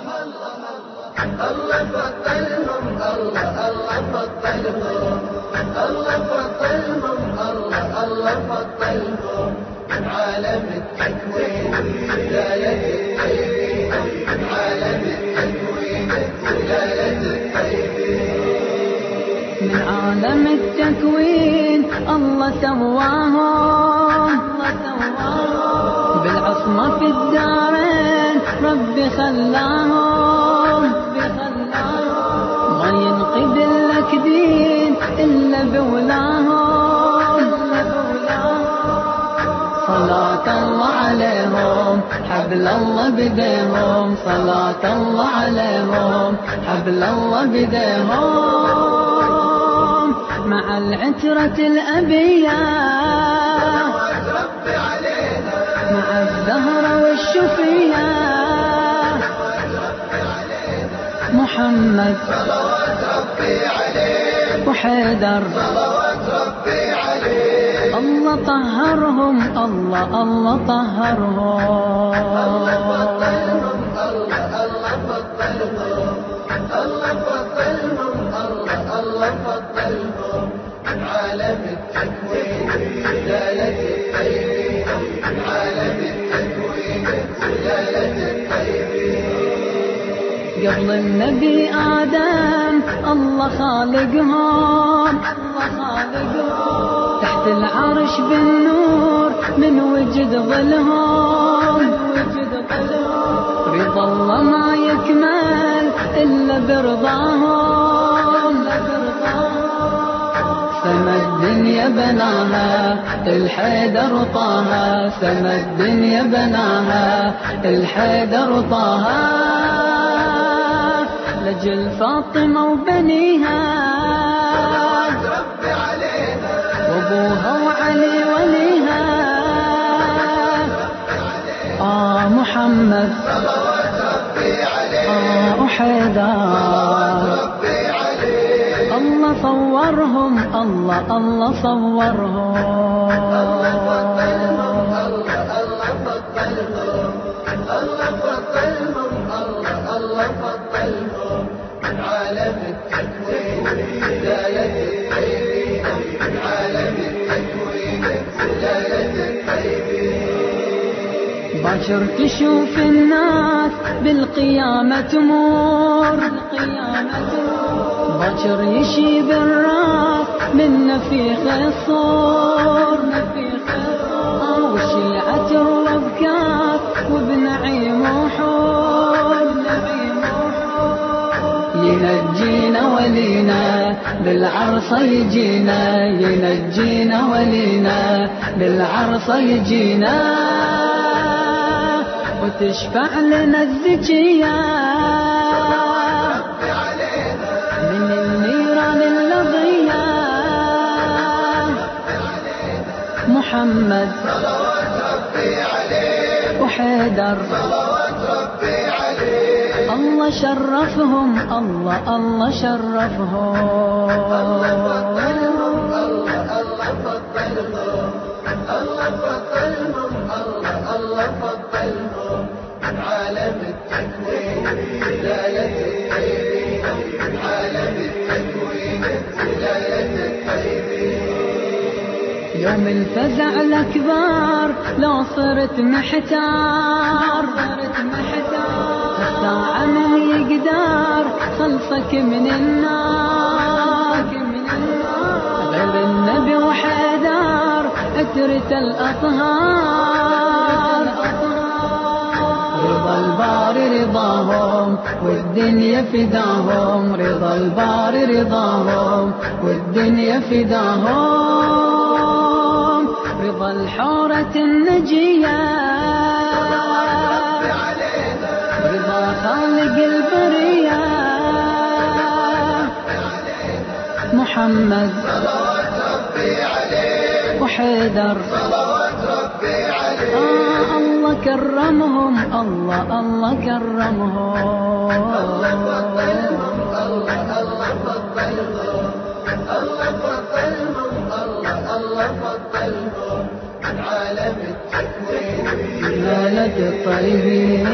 الله الله الله الله الله الله عالم التكوين عالم التكوين الطيبين عالم التكوين الله سواهم. بالعصمة في الدارين ربي خلاهم ما ينقذ لك دين إلا بولاهم. صلاة الله عليهم حبل الله بديهم. صلاة الله عليهم حبل الله بديهم. مع العترة الأبية مع الزهرة والشفية محمد صلوات ربي عليه وحيدر. صلوات ربي عليه الله طهرهم الله الله طهرهم. فضلهم الله الله فضلهم الله الله الله فضلهم عالم التكوين ولاية الطيبين عالم التكوين ولاية الطيبين قبل النبي آدم الله خالقهم تحت العرش بالنور من وجد ظلهم رضا الله ما يكمل إلا برضاهم سما الدنيا بناها الحيدر طاها. سما الدنيا بناها الحيدر طاها. لجل فاطمة وبنيها. ربي علينا وابوها وعلي وليها. آه محمد. صلوات ربي آه الله صورهم الله الله صورهم. بشر تشوف الناس بالقيامة تمور. بشر يشيب الراس من نفيخ الصور. ينجينا ولينا بالعرصة يجينا ينجينا ولينا بالعرصة يجينا. وتشفع لنا الزكية. من النيران اللظية محمد صلوات ربي عليه وحيدر. صلوات ربي الله شرفهم. الله الله شرفهم. فضلهم الله الله فضلهم الله الله الله فضلهم عالم التكوين ولاية الطيبين عالم التكوين ولاية الطيبين يوم الفزع الأكبر لو صرت محتار. الساعة من يقدر خلصك من النار. غير النبي وحيدر أترت الأطهار. رضا الباري رضاهم والدنيا فداهم رضا الباري رضاهم والدنيا فداهم رضا الحورة النجية. خالق البرية محمد صلوات ربي عليه وحيدر. صلوات ربي عليه آه الله كرمهم. الله الله كرمهم. فضلهم الله الله فضلهم الله فضلهم الله الله فضلهم عالم التكوين ليلة الطيبين.